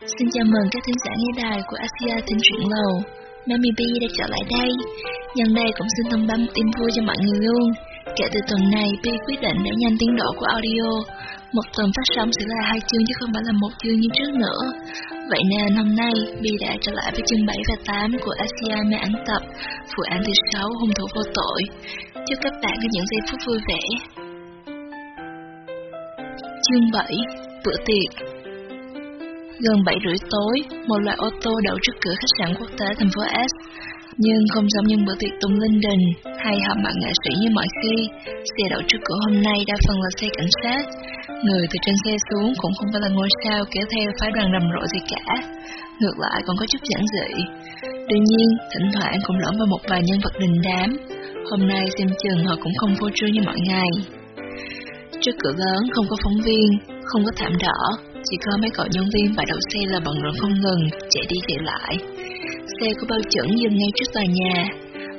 Xin chào mừng các thính giả nghe đài của Asia Thính Truyện Lầu. Mami B đã trở lại đây. Nhân đây cũng xin thông báo một tin vui cho mọi người luôn. Kể từ tuần này, B quyết định để nhanh tiến độ của audio. Một tuần phát sóng sẽ là hai chương chứ không phải là một chương như trước nữa. Vậy nên hôm nay, B đã trở lại với chương 7 và 8 của Asia mê ảnh tập, vụ án thứ 6 hung thủ vô tội. Chúc các bạn có những giây phút vui vẻ. Chương 7 Bữa tiệc Gần 7 rưỡi tối, một loại ô tô đậu trước cửa khách sạn quốc tế thành phố S. Nhưng không giống như bữa tiệc tung linh đình hay họp mặt nghệ sĩ như mọi khi, xe đậu trước cửa hôm nay đa phần là xe cảnh sát. Người từ trên xe xuống cũng không phải là ngôi sao kéo theo phái đoàn rầm rộ gì cả. Ngược lại còn có chút giản dị. Tuy nhiên, thỉnh thoảng cũng lẫn vào một vài nhân vật đình đám. Hôm nay xem chừng họ cũng không vô trương như mọi ngày. Trước cửa lớn không có phóng viên, không có thảm đỏ, chỉ có mấy cậu nhân viên và đậu xe là bận rộn không ngừng, chạy đi chạy lại. Xe của bao chuẩn dừng ngay trước tòa nhà.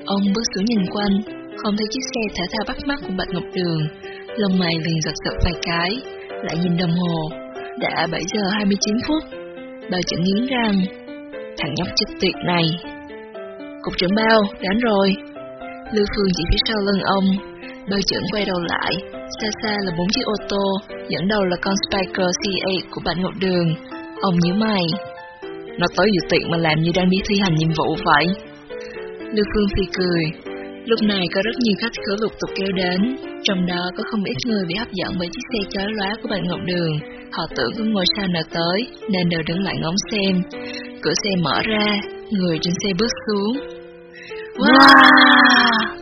Ông bước xuống nhìn quanh, không thấy chiếc xe thể thao bắt mắt của Bạch Ngọc Đường. Lông mày liền giật giật vài cái, lại nhìn đồng hồ. Đã 7 giờ 29 phút. Bao chuẩn nghiến răng. Thằng nhóc chết tiệt này. Cục trưởng bao, đến rồi. Lưu Phương chỉ phía sau lưng ông. Bao trưởng quay đầu lại, xa xa là bốn chiếc ô tô, dẫn đầu là con Spiker C8 của bạn Ngọc Đường. Ông nhíu mày. Nó tới dự tiệc mà làm như đang đi thi hành nhiệm vụ vậy. Lưu Phương phi cười. Lúc này có rất nhiều khách khứa lục tục kéo đến, trong đó có không ít người bị hấp dẫn bởi chiếc xe chói lóa của bạn Ngọc Đường. Họ tưởng có ngôi sao nào tới, nên đều đứng lại ngóng xem. Cửa xe mở ra, người trên xe bước xuống. Wow!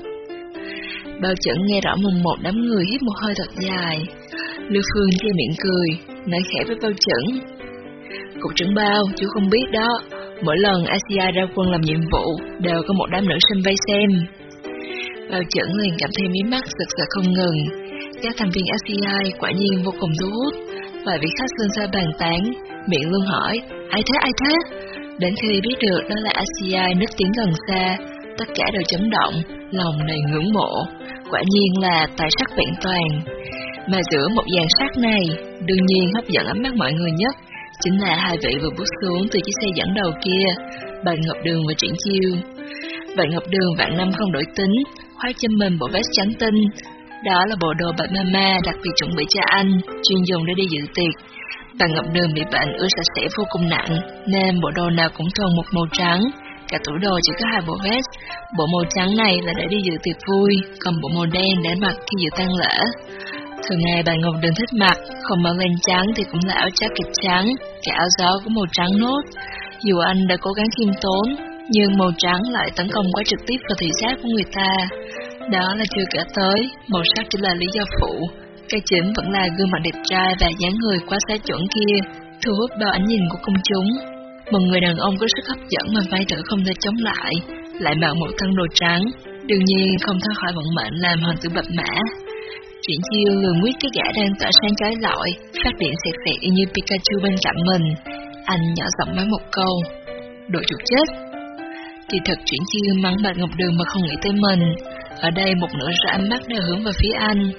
Bao chẩn nghe rõ mùng một đám người hít một hơi thật dài. Lưu Phương che miệng cười, nói khẽ với bao chẩn. Cục trưởng bao, chú không biết đó, mỗi lần Asia ra quân làm nhiệm vụ, đều có một đám nữ sinh vây xem. Bao chẩn liền cảm thấy mí mắt giật giật không ngừng. Các thành viên ACI quả nhiên vô cùng thu hút, và vị khách xương xa bàn tán, miệng luôn hỏi, ai thế ai thế? Đến khi biết được đó là ACI nức tiếng gần xa, tất cả đều chấn động, lòng đầy ngưỡng mộ. Quả nhiên là tài sắc vẹn toàn. Mà giữa một dàn sắc này, đương nhiên hấp dẫn ánh mắt mọi người nhất, chính là hai vị vừa bước xuống từ chiếc xe dẫn đầu kia, bạn Ngọc Đường và Triển Chiêu. Bạn Ngọc Đường vạn năm không đổi tính, khoác trên mình bộ vest trắng tinh. Đó là bộ đồ bạch mama đặc biệt chuẩn bị cho anh, chuyên dùng để đi dự tiệc. Bạn Ngọc Đường bị bệnh ưa sạch sẽ vô cùng nặng, nên bộ đồ nào cũng thuần một màu trắng, Cả tủ đồ chỉ có hai bộ vest, bộ màu trắng này là để đi dự tiệc vui, còn bộ màu đen để mặc khi dự tang lễ. Thường ngày bà Ngọc đừng thích mặc, không mặc lên trắng thì cũng là áo jacket trắng, cái áo gió cũng màu trắng nốt. Dù anh đã cố gắng khiêm tốn, nhưng màu trắng lại tấn công quá trực tiếp vào thị giác của người ta. Đó là chưa kể tới, màu sắc chỉ là lý do phụ. Cái chính vẫn là gương mặt đẹp trai và dáng người quá xa chuẩn kia, thu hút bao ánh nhìn của công chúng. Một người đàn ông có sức hấp dẫn mà vai trò không thể chống lại, lại mặc một thân đồ trắng, đương nhiên không thoát khỏi vận mệnh làm hoàng tử bạch mã. Triển chiêu lường quyết cái gã đang tỏa sáng trái lọi, phát điện xẹt xẹt y như Pikachu bên cạnh mình. Anh nhỏ giọng nói một câu, đội chuột chết. Kỳ thực chuyện chiêu mắng bạch ngọc đường mà không nghĩ tới mình. Ở đây một nửa ra ánh mắt đều hướng vào phía anh.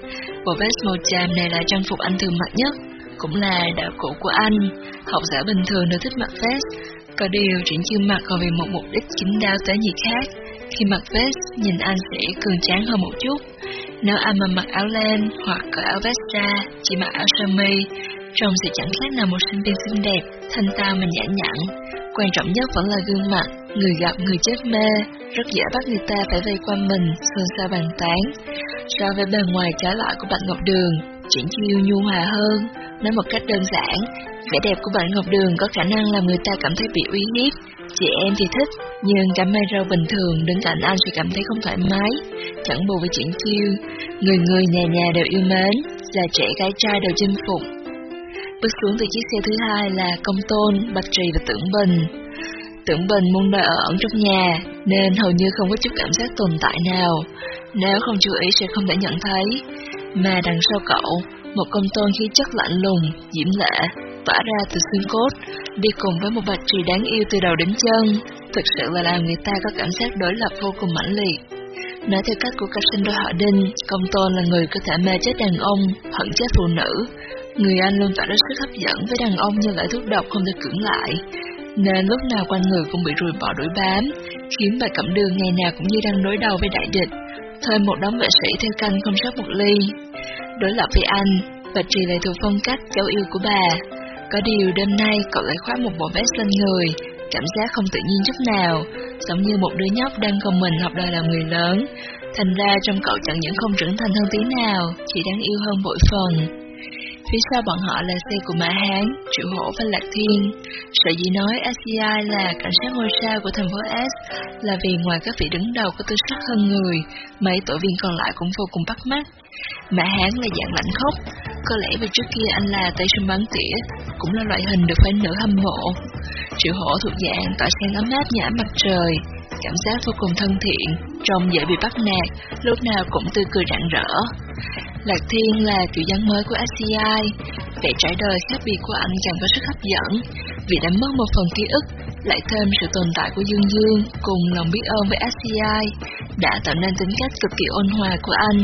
Bộ vest màu tràm này là trang phục anh thường mặc nhất, cũng là đạo cụ của anh. Học giả bình thường đều thích mặc vest, có điều chuyện chưa mặc còn vì một mục đích chính đáo tới gì khác. Khi mặc vest, nhìn anh sẽ cường tráng hơn một chút. Nếu anh mà mặc áo len hoặc cởi áo vest ra, chỉ mặc áo sơ mi, trông sẽ chẳng khác nào một sinh viên xinh đẹp, thanh tao mà nhã nhặn. Quan trọng nhất vẫn là gương mặt, người gặp người chết mê, rất dễ bắt người ta phải vây quanh mình, xôn xao bàn tán. So với bề ngoài trái lại của Bạch Ngọc Đường, chuyện chiêu nhu hòa hơn, nói một cách đơn giản, vẻ đẹp của bạn Ngọc Đường có khả năng làm người ta cảm thấy bị uy hiếp. Chị em thì thích, nhưng cả mây rau bình thường đứng cạnh anh sẽ cảm thấy không thoải mái. Chẳng bù với chuyện chiêu, người người nhà nhà đều yêu mến, già trẻ gái trai đều chinh phục. Bước xuống từ chiếc xe thứ hai là Công Tôn, Bạch Trì và Tưởng Bình. Tưởng Bình muốn đợi ở ẩn trong nhà, nên hầu như không có chút cảm giác tồn tại nào. Nếu không chú ý sẽ không thể nhận thấy. Mà đằng sau cậu, một công tôn khí chất lạnh lùng, diễm lệ, tỏa ra từ xương cốt, đi cùng với một bạch trì đáng yêu từ đầu đến chân, thực sự là làm người ta có cảm giác đối lập vô cùng mãnh liệt. Nói theo cách của Cassandra sinh đôi họ Đinh, công tôn là người có thể mê chết đàn ông, hận chết phụ nữ. Người anh luôn tạo ra sức hấp dẫn với đàn ông như loại thuốc độc không thể cưỡng lại, nên lúc nào quanh người cũng bị rùi bỏ đuổi bám, khiến bà Cẩm Đường ngày nào cũng như đang đối đầu với đại địch, Thôi một đống vệ sĩ theo canh không sót một ly. Đối lập với anh, và Trì lại thuộc phong cách cháu yêu của bà. Có điều đêm nay cậu lại khoác một bộ vest lên người, cảm giác không tự nhiên chút nào, giống như một đứa nhóc đang gồng mình học đòi làm người lớn. Thành ra trong cậu chẳng những không trưởng thành hơn tí nào, chỉ đáng yêu hơn bội phần. Phía sau bọn họ là xe của Mã Hán, Triệu Hổ và Lạc Thiên. Sở dĩ nói SCI là cảnh sát ngôi sao của thành phố S là vì ngoài các vị đứng đầu có tư sắc hơn người, mấy tổ viên còn lại cũng vô cùng bắt mắt. Mã Hán là dạng lạnh khốc, có lẽ vì trước kia anh là tay súng bắn tỉa, cũng là loại hình được phái nữ hâm mộ. Triệu Hổ thuộc dạng tỏa sáng ấm áp như ánh mặt trời, cảm giác vô cùng thân thiện, trông dễ bị bắt nạt, lúc nào cũng tươi cười rạng rỡ. Lạc Thiên là kiểu dáng mới của SCI, vẻ trải đời khác biệt của anh càng có sức hấp dẫn, vì đã mất một phần ký ức, lại thêm sự tồn tại của Dương Dương cùng lòng biết ơn với SCI, đã tạo nên tính cách cực kỳ ôn hòa của anh.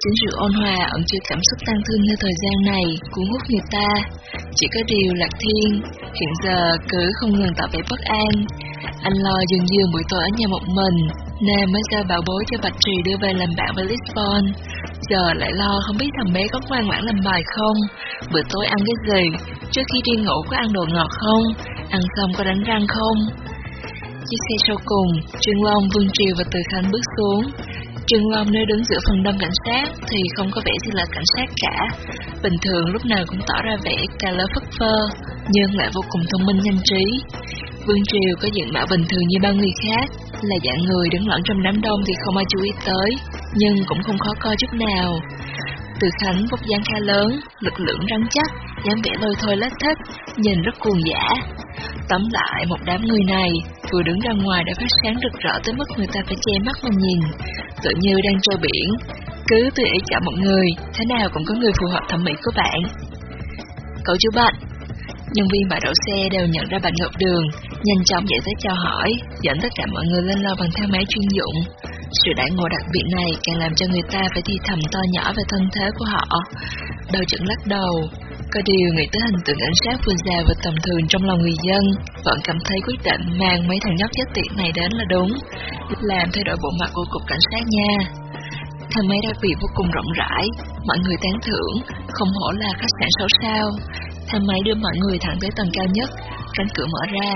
Chính sự ôn hòa ẩn chứa cảm xúc tăng thương như thời gian này, cuốn hút người ta. Chỉ có điều Lạc Thiên, hiện giờ cứ không ngừng tạo vẻ bất an. Anh lo Dương Dương buổi tối ở nhà một mình, nên mới giao bảo bối cho Bạch Trì đưa về làm bạn với Lisbon. Giờ lại lo không biết thằng bé có ngoan ngoãn làm bài không, bữa tối ăn cái gì, trước khi đi ngủ có ăn đồ ngọt không, ăn xong có đánh răng không. Chiếc xe sau cùng, Trương Long, Vương Triều và Từ Khánh bước xuống. Trương Long nơi đứng giữa phần đông cảnh sát thì không có vẻ gì là cảnh sát cả. Bình thường lúc nào cũng tỏ ra vẻ cà lơ phất phơ, nhưng lại vô cùng thông minh nhanh trí. Vương Triều có diện mạo bình thường như bao người khác, là dạng người đứng lẫn trong đám đông thì không ai chú ý tới, nhưng cũng không khó coi chút nào. Từ Khánh vóc dáng khá lớn, lực lượng rắn chắc, dáng vẻ lôi thôi lách thích, nhìn rất cuồng dã. Tóm lại, một đám người này vừa đứng ra ngoài đã phát sáng rực rỡ tới mức người ta phải che mắt mà nhìn, tự như đang trôi biển. Cứ tùy ý chọn một người, thế nào cũng có người phù hợp thẩm mỹ của bạn. Cậu chú Bạch, Nhân viên bãi đậu xe đều nhận ra bạn Ngọc Đường, nhanh chóng giải tới chào hỏi, dẫn tất cả mọi người lên lầu bằng thang máy chuyên dụng. Sự đại ngộ đặc biệt này càng làm cho người ta phải thi thầm to nhỏ về thân thế của họ. đầu chuẩn lắc đầu, có điều nghĩ tới hình tượng cảnh sát vừa già và tầm thường trong lòng người dân, vẫn cảm thấy quyết định mang mấy thằng nhóc chết tiệt này đến là đúng, làm thay đổi bộ mặt của cục cảnh sát nha. Thang máy đặc biệt vô cùng rộng rãi, mọi người tán thưởng, không hổ là khách sạn sáu sao. Thang máy đưa mọi người thẳng tới tầng cao nhất, cánh cửa mở ra,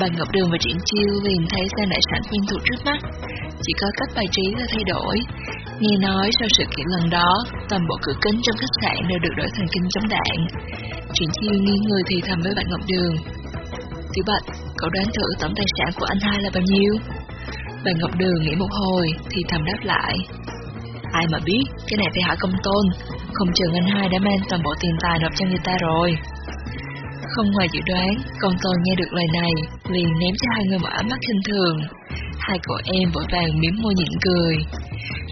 bà Ngọc Đường và Triển Chiêu liền thấy xe đại sản quen thuộc trước mắt. Chỉ có cách bài trí là thay đổi. Nghe nói sau sự kiện lần đó, toàn bộ cửa kính trong khách sạn đều được đổi thành kính chống đạn. Triển Chiêu nghi người thì thầm với bạn Ngọc Đường. Tiểu Bạch, cậu đoán thử tổng tài sản của anh hai là bao nhiêu? Bà Ngọc Đường nghĩ một hồi thì thầm đáp lại. Ai mà biết, cái này phải hỏi công tôn, không chừng anh hai đã mang toàn bộ tiền tài nộp cho người ta rồi. Không ngoài dự đoán, con tôi nghe được lời này, liền ném cho hai người một ánh mắt khinh thường. Hai cậu em vội vàng miếm môi nhịn cười.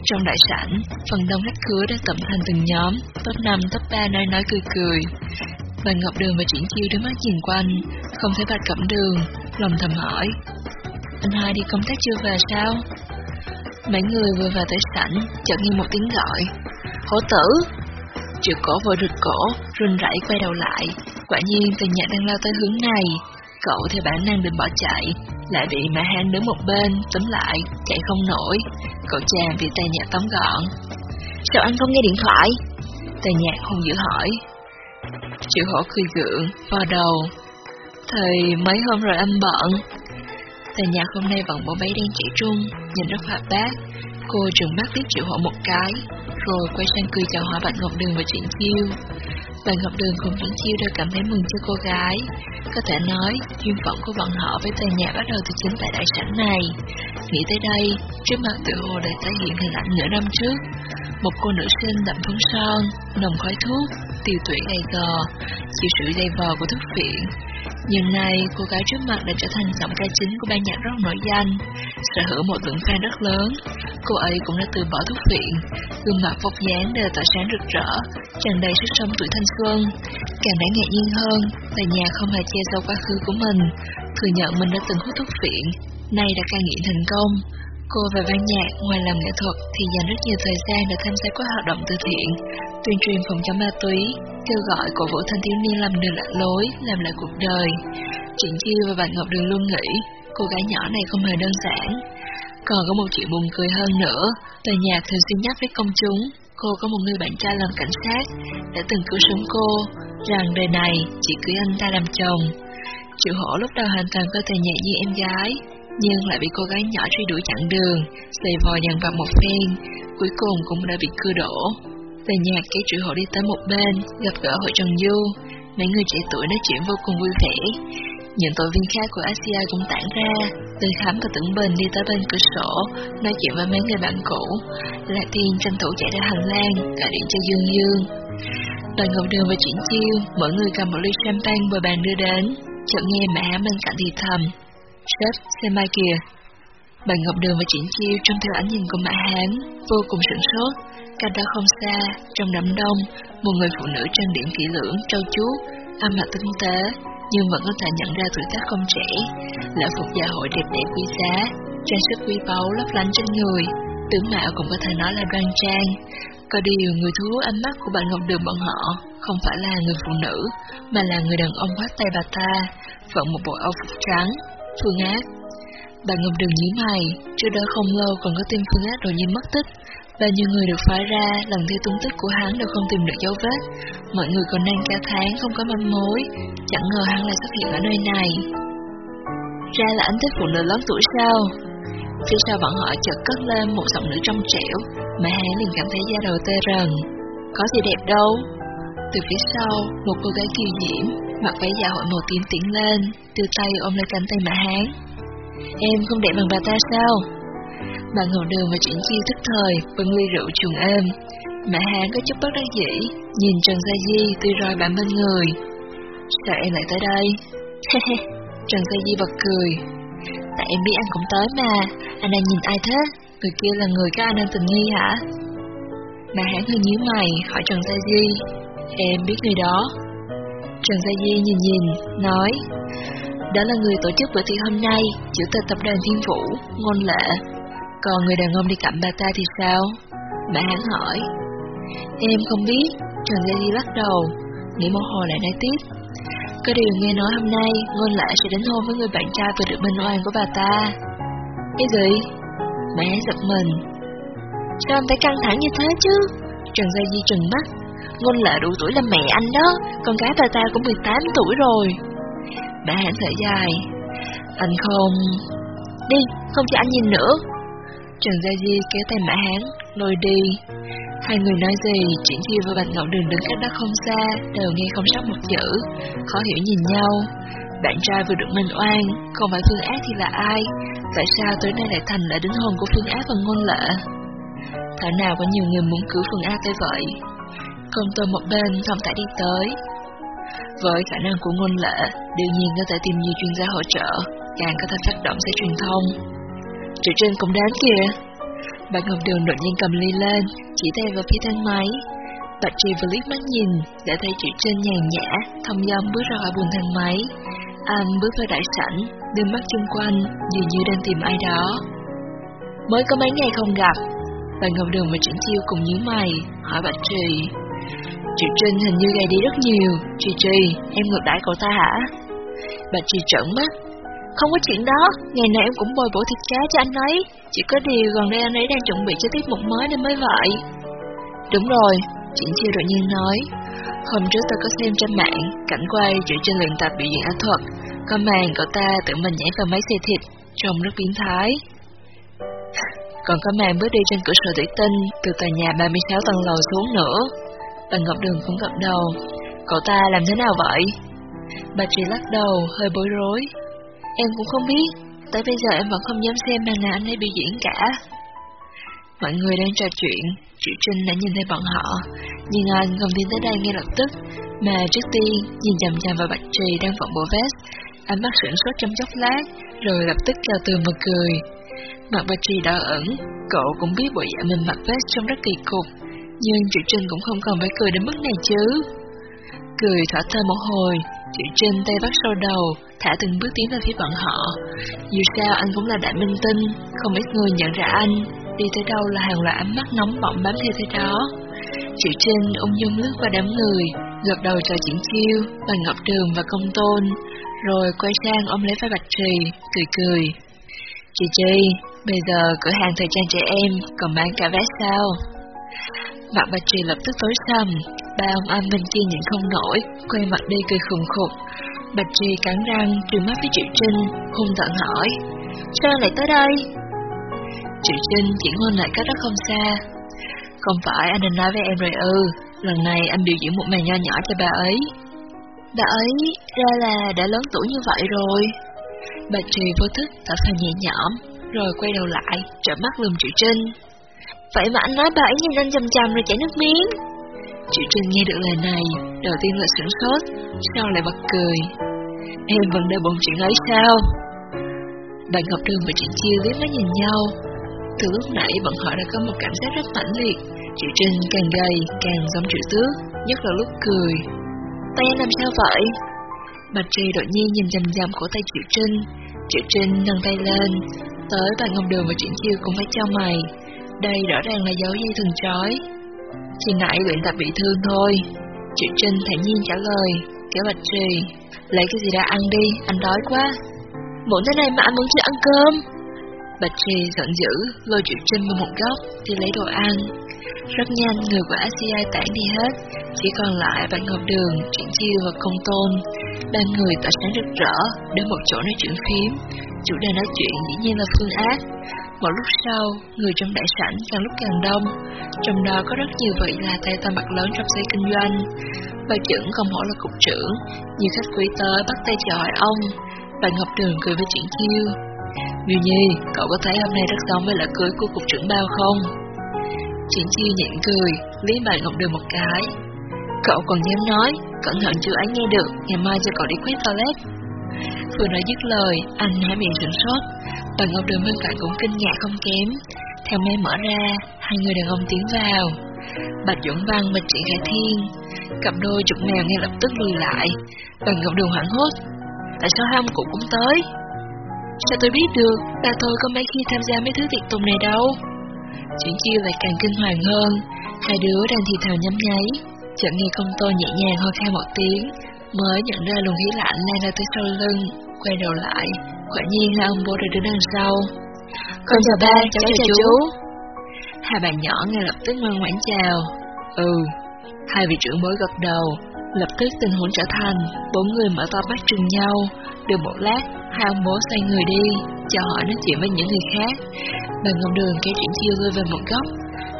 Trong đại sảnh, phần đông khách khứa đã tập thành từng nhóm, top 5, top 3 nói nói cười cười. Bà Ngọc Đường và Triển Chiêu đứng mắt nhìn quanh, không thấy bạch cẩm đường, lòng thầm hỏi. Anh hai đi công tác chưa về sao? Mấy người vừa vào tới sảnh, chợt nghe một tiếng gọi. Hổ tử! Triệu cổ vội rụt cổ, run rẩy quay đầu lại. Quả nhiên tề nhạc đang lao tới hướng này. Cậu theo bản năng định bỏ chạy, lại bị mẹ Han đứng một bên, tóm lại, chạy không nổi. Cậu chàng bị tề nhạc tóm gọn. Sao anh không nghe điện thoại? Tề nhạc hùng dữ hỏi. Triệu hổ cười gượng, vò đầu. Thì mấy hôm rồi anh bận, Tài nhạc hôm nay vẫn bộ váy đen chỉ trung, nhìn rất hoạt bát. Cô trừng mắt tiếp chịu hổ một cái, rồi quay sang cười chào hỏi bạn Ngọc Đường và chuyện Chiêu. Bạn học Đường cùng những Chiêu đều cảm thấy mừng cho cô gái. Có thể nói, duyên phận của bọn họ với tòa nhà bắt đầu từ chính tại đại sảnh này. Nghĩ tới đây, trước mặt tự hồ để tái hiện hình ảnh nửa năm trước. Một cô nữ sinh đậm phấn son, nồng khói thuốc, tiêu tụy gầy gò, chịu sự dây vò của thuốc phiện, nhưng nay, cô gái trước mặt đã trở thành giọng ca chính của ban nhạc rất nổi danh, sở hữu một lượng fan rất lớn. Cô ấy cũng đã từ bỏ thuốc viện, gương mặt vóc dáng đều tỏa sáng rực rỡ, tràn đầy sức sống tuổi thanh xuân. Càng đáng ngạc nhiên hơn là nhà không hề che giấu quá khứ của mình, thừa nhận mình đã từng hút thuốc viện, nay đã cai nghiện thành công. Cô và ban nhạc ngoài làm nghệ thuật thì dành rất nhiều thời gian để tham gia các hoạt động từ thiện, tuyên truyền phòng chống ma túy, kêu gọi cổ vũ thanh thiếu niên làm đường lạc lối, làm lại cuộc đời. Trịnh Chi và bạn Ngọc Đường luôn nghĩ cô gái nhỏ này không hề đơn giản. Còn có một chuyện buồn cười hơn nữa, tòa nhà thường xuyên nhắc với công chúng cô có một người bạn trai làm cảnh sát đã từng cứu sống cô, rằng đời này chỉ cưới anh ta làm chồng. Triệu hổ lúc đầu hoàn toàn có thể nhẹ như em gái, nhưng lại bị cô gái nhỏ truy đuổi chặn đường, giày vò dằn vặt một phen, cuối cùng cũng đã bị cưa đổ. Về nhà kéo chuyện hộ đi tới một bên, gặp gỡ hội Trần Du, mấy người trẻ tuổi nói chuyện vô cùng vui vẻ. Những tội viên khác của Asia cũng tản ra, từ Khám và Tưởng Bình đi tới bên cửa sổ, nói chuyện với mấy người bạn cũ. Lạc Thiên tranh thủ chạy ra hành lang, gọi điện cho Dương Dương. Đoàn Ngọc Đường và Triển Chiêu, mỗi người cầm một ly champagne bồi bàn đưa đến, chợt nghe mẹ bên cạnh thì thầm. Sếp, xem mai kìa. Bà Ngọc Đường và Triển Chiêu trong theo ảnh nhìn của Mã Hán, vô cùng sửng sốt. Cách đó không xa, trong đám đông, một người phụ nữ trang điểm kỹ lưỡng, trâu chuốt, ăn mặc tinh tế, nhưng vẫn có thể nhận ra tuổi tác không trẻ. Lễ phục dạ hội đẹp đẽ quý giá, trang sức quý báu lấp lánh trên người, tướng mạo cũng có thể nói là đoan trang. Có điều người thú ánh mắt của bạn Ngọc Đường bọn họ không phải là người phụ nữ, mà là người đàn ông khoác tay bà ta, vận một bộ áo phục trắng, Phương Á. Bà Ngọc Đường nhíu mày, trước đó không lâu còn có tin Phương Á đột nhiên mất tích. và nhiều người được phái ra, lần theo tung tích của hắn đều không tìm được dấu vết. Mọi người còn đang cả tháng không có manh mối, chẳng ngờ hắn lại xuất hiện ở nơi này. Ra là anh thích phụ nữ lớn tuổi sao? Phía sau bọn họ chợt cất lên một giọng nữ trong trẻo, mà hắn liền cảm thấy da đầu tê rần. Có gì đẹp đâu. Từ phía sau, một cô gái kiều diễm, mặc váy dạ hội màu tím tiến lên, đưa tay ôm lấy cánh tay mã hán. Em không đẹp bằng bà ta sao? Bà ngầu đường và chuyển chiêu tức thời, bưng ly rượu chuồng êm. Mã hán có chút bất đắc dĩ, nhìn Trần Gia Di tươi roi bạn bên người. Sao em lại tới đây? Trần Gia Di bật cười. Tại em biết anh cũng tới mà, anh đang nhìn ai thế? Người kia là người các anh đang tình nghi hả? Mã hán hơi nhíu mày, hỏi Trần Gia Di. Em biết người đó. Trần Gia Di nhìn nhìn, nói Đó là người tổ chức bữa tiệc hôm nay, chủ tịch tập đoàn Thiên Vũ, Ngôn Lệ Còn người đàn ông đi cạnh bà ta thì sao? Mẹ hắn hỏi. Em không biết, Trần Gia Di lắc đầu, nghĩ một hồi lại nói tiếp. Có điều nghe nói hôm nay Ngôn Lệ sẽ đến hôn với người bạn trai vừa được minh oan của bà ta. Cái gì? Mẹ giật mình. Sao anh phải căng thẳng như thế chứ? Trần Gia Di trừng mắt. Ngôn lệ đủ tuổi là mẹ anh đó, con gái ta ta cũng 18 tuổi rồi. Bà hãng thở dài. Anh không... Đi, không cho anh nhìn nữa. Trần Gia Di kéo tay Mã Hán, lôi đi. Hai người nói gì, Triển chi và Bạch Ngọc Đường đứng cách đó không xa, đều nghe không sót một chữ, khó hiểu nhìn nhau. Bạn trai vừa được minh oan, còn phải Phương Ác thì là ai? Tại sao tối nay lại thành lại đính hôn của Phương Ác và Ngôn Lệ? Thảo nào có nhiều người muốn cứu Phương Ác tới vậy? Còn tôi một bên không thể đi tới. Với khả năng của ngôn lệ, đương nhiên có thể tìm nhiều chuyên gia hỗ trợ, càng có thể phát động sẽ truyền thông. Triệu Trinh cũng đến kìa. bạn Ngọc Đường đột nhiên cầm ly lên, chỉ tay vào phía thang máy. Bạch Trì vừa liếc mắt nhìn, đã thấy Triệu Trinh nhàn nhã, thông dong bước ra khỏi buồng thang máy. Anh bước vào đại sảnh, đưa mắt chung quanh, dường như đang tìm ai đó. Mới có mấy ngày không gặp, Bạch Ngọc Đường và Trịnh Chiêu cùng nhíu mày, hỏi Bạch Trì. Chị Trinh hình như gầy đi rất nhiều, chị Trì, em ngược đãi cậu ta hả? Bà Trì trợn mắt, không có chuyện đó, ngày nào em cũng bồi bổ thịt cá cho anh ấy, chỉ có điều gần đây anh ấy đang chuẩn bị cho tiết mục mới nên mới vậy. Đúng rồi, chị Chi đột nhiên nói, hôm trước tôi có xem trên mạng, cảnh quay chị Trinh luyện tập biểu diễn ảo thuật, có màn cậu ta tự mình nhảy vào máy xe thịt, trông rất biến thái. Còn có màn bước đi trên cửa sổ thủy tinh từ tòa nhà 36 tầng lầu xuống nữa. Tần Ngọc Đường cũng gật đầu. Cậu ta làm thế nào vậy? Bà chỉ lắc đầu, hơi bối rối. Em cũng không biết, tới bây giờ em vẫn không dám xem màn nào anh ấy biểu diễn cả. Mọi người đang trò chuyện, chị Trinh đã nhìn thấy bọn họ, nhưng anh không tiến tới đây ngay lập tức, mà trước tiên nhìn chầm chầm vào Bạch Trì đang vận bộ vest, ánh mắt sửng sốt trong chốc lát, rồi lập tức cao từ mà cười. Mặt Bạch Trì đỏ ẩn, cậu cũng biết bộ dạng mình mặc vest trông rất kỳ cục, nhưng Triệu Trinh cũng không cần phải cười đến mức này chứ. cười thỏa thơ một hồi, Triệu Trinh tay bắt sau đầu, thả từng bước tiến về phía bọn họ. Dù sao anh cũng là đại minh tinh, không ít người nhận ra anh, đi tới đâu là hàng loạt ánh mắt nóng bỏng bám theo tới đó. Triệu Trinh ung dung lướt qua đám người, gật đầu chào Triển Chiêu, bà Ngọc Trường và Công Tôn, rồi quay sang ôm lấy vai Bạch Trì, cười cười. Chị Chi, bây giờ cửa hàng thời trang trẻ em còn bán cả vé sao? Mặt bà Trì lập tức tối sầm, ba ông anh bên kia nhìn không nổi, quay mặt đi cười khùng khục. Bà Trì cắn răng, trừng mắt với Triệu Trinh, hung tận hỏi, sao lại tới đây? Triệu Trinh chỉ ngôn lại cách đó không xa. Không phải anh định nói với em rồi ư, lần này anh biểu diễn một màn nho nhỏ cho bà ấy. Bà ấy ra là đã lớn tuổi như vậy rồi. Bà Trì vô thức thở phào nhẹ nhõm, rồi quay đầu lại, trợn mắt lườm Triệu Trinh. Vậy mà anh nói bà ấy nhìn anh chầm chầm rồi chảy nước miếng. Triệu Trinh nghe được lời này, đầu tiên là sửng sốt, sau lại bật cười. Em vẫn đợi bụng chuyện ấy sao? Bạn Ngọc Đường và chị Chiêu liếc mắt nhìn nhau. Từ lúc nãy bọn họ đã có một cảm giác rất mãnh liệt. Chị Trinh càng gầy, càng giống triệu tước, nhất là lúc cười. Tay anh làm sao vậy? Bạch Trì đột nhiên nhìn chầm chầm cổ tay Triệu Trinh. Triệu Trinh nâng tay lên, tới và Ngọc Đường và Trịnh Chiêu cũng phải cho mày. Đây rõ ràng là dấu dây thường trói. chỉ nãy luyện tập bị thương thôi. Triệu Trinh thản nhiên trả lời, kéo Bạch Trì. Lấy cái gì ra ăn đi, anh đói quá. Muộn thế này mà anh vẫn chưa ăn cơm. Bạch Trì giận dữ, lôi Triệu Trinh vào một góc, đi lấy đồ ăn. Rất nhanh, người của ACI tản đi hết, chỉ còn lại bạn Ngọc Đường, Trịnh Chiêu và Công Tôn. Ba người tỏa sáng rực rỡ, đến một chỗ nói chuyện phím. Chủ đề nói chuyện dĩ nhiên là Phương Ác. Một lúc sau, người trong đại sảnh càng lúc càng đông, trong đó có rất nhiều vị là tay to mặt lớn trong giới kinh doanh. Bà trưởng không hổ là cục trưởng, nhiều khách quý tới bắt tay chào hỏi ông. và Ngọc Đường cười với triển Chiêu. Miêu Nhi, cậu có thấy hôm nay rất giống với lễ cưới của cục trưởng bao không? Triển Chiêu nhịn cười, lý bà Ngọc Đường một cái. Cậu còn dám nói, cẩn thận chưa ấy nghe được, ngày mai cho cậu đi quét toilet. Vừa nói dứt lời, anh há miệng sửng sốt. Bà Ngọc Đường bên cạnh cũng kinh ngạc không kém. Theo mê mở ra, hai người đàn ông tiến vào. Bạch Dũng Văn và Trịnh Khải Thiên. Cặp đôi chụp mèo ngay lập tức lùi lại. Bà Ngọc Đường hoảng hốt. Tại sao hai ông cụ cũng tới? Sao tôi biết được, bà tôi có mấy khi tham gia mấy thứ tiệc tùng này đâu. Chuyện chiêu lại càng kinh hoàng hơn. Hai đứa đang thì thào nhắm nháy. Chợt nghe công tôi nhẹ nhàng ho khan một tiếng, mới nhận ra luồng khí lạnh lan ra tới sau lưng, quay đầu lại, quả nhiên là ông bố đã đứng đằng sau. Con chào ba, cháu chào chú. Hai bạn nhỏ ngay lập tức ngoan ngoãn chào. Ừ, hai vị trưởng bối gật đầu, lập tức tình huống trở thành bốn người mở to mắt trừng nhau. Được một lát, hai ông bố xoay người đi, cho họ nói chuyện với những người khác. Bà Ngọc Đường kéo chuyện chiêu lui về một góc,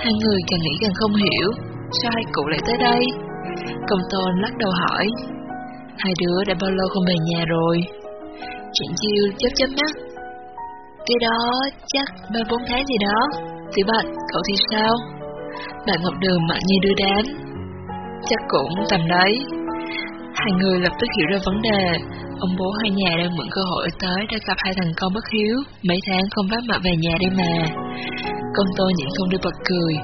hai người càng nghĩ càng không hiểu, sao hai cụ lại tới đây? Công tôn lắc đầu hỏi, hai đứa đã bao lâu không về nhà rồi? Chuyện chiêu chớp chớp mắt. Cái đó chắc ba bốn tháng gì đó. Thì Bạch, cậu thì sao? Bạn Ngọc Đường mặn như đưa đám. Chắc cũng tầm đấy. Hai người lập tức hiểu ra vấn đề. Ông bố hai nhà đang mượn cơ hội tới để gặp hai thằng con bất hiếu. Mấy tháng không vác mặt về nhà đây mà. Công tôi nhịn không được bật cười.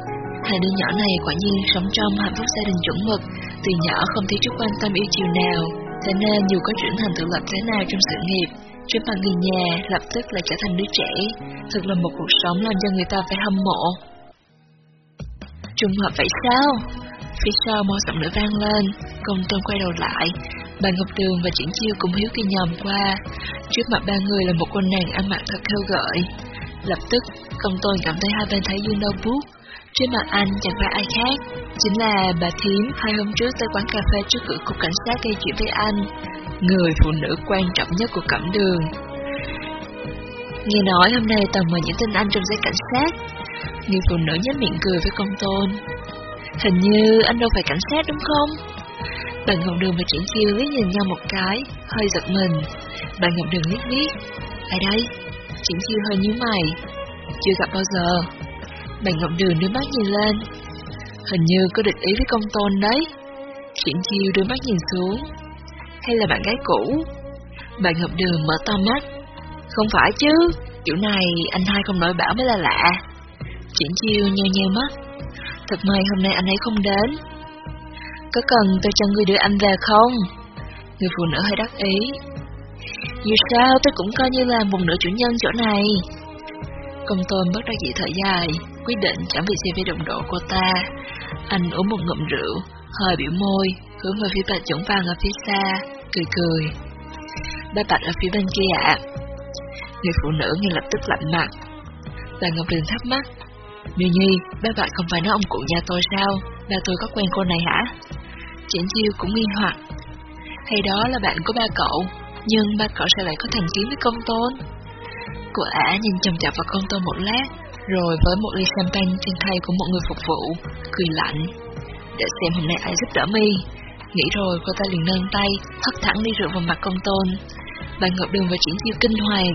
Hai đứa nhỏ này quả nhiên sống trong hạnh phúc gia đình chuẩn mực. Từ nhỏ không thấy chút quan tâm yêu chiều nào. Thế nên dù có trưởng thành tự lập thế nào trong sự nghiệp, trên bàn người nhà lập tức lại trở thành đứa trẻ. Thật là một cuộc sống làm cho người ta phải hâm mộ. Trùng hợp vậy sao? Phía sau một giọng nữ vang lên, công tôn quay đầu lại. Bà Ngọc Đường và Triển Chiêu cùng hiếu kỳ nhòm qua. Trước mặt ba người là một cô nàng ăn mặc thật khêu gợi. Lập tức, công tôn cảm thấy hai bên thấy dương đau buốt. Trên mặt anh chẳng phải ai khác, chính là bà Thiếm hai hôm trước tới quán cà phê trước cửa cục cảnh sát gây chuyện với anh, người phụ nữ quan trọng nhất của cẩm đường. Nghe nói hôm nay toàn mời những tên anh trong giấy cảnh sát, người phụ nữ nhếch miệng cười với công tôn. Hình như anh đâu phải cảnh sát đúng không? Bạn Ngọc Đường và Triển Chiêu liếc nhìn nhau một cái, hơi giật mình. Bà Ngọc Đường liếc liếc. Ai đây? Triển Chiêu hơi nhíu mày. Chưa gặp bao giờ bạn Ngọc Đường đưa mắt nhìn lên. Hình như có định ý với công tôn đấy. Triển Chiêu đưa mắt nhìn xuống. Hay là bạn gái cũ? bạn Ngọc Đường mở to mắt. Không phải chứ, kiểu này anh hai không nổi bảo mới là lạ. Triển Chiêu nheo nheo mắt. Thật may hôm nay anh ấy không đến. có cần tôi cho người đưa anh về không? Người phụ nữ hơi đắc ý. Dù sao tôi cũng coi như là một nửa chủ nhân chỗ này. Công tôn bắt đắc dị thở dài, quyết định chẳng vì xe với đồng độ cô ta. Anh uống một ngụm rượu, hơi biểu môi, hướng về phía bạch chuẩn vàng ở phía xa, cười cười. Ba bạch ở phía bên kia ạ. Người phụ nữ ngay lập tức lạnh mặt. Bà Ngọc Đường thắc mắc. Như Nhi, ba bạch không phải nói ông cụ nhà tôi sao? Ba tôi có quen cô này hả? Triển chiêu cũng nghi hoặc. Hay đó là bạn của ba cậu, nhưng ba cậu sẽ lại có thành kiến với công tôn? Cô ả nhìn chầm chập vào công tôn một lát, rồi với một ly champagne trên tay của một người phục vụ, cười lạnh. Để xem hôm nay ai giúp đỡ mi. Nghĩ rồi cô ta liền nâng tay, hất thẳng ly rượu vào mặt công tôn. Bà ngược Đường và Triển Chiêu kinh hoàng,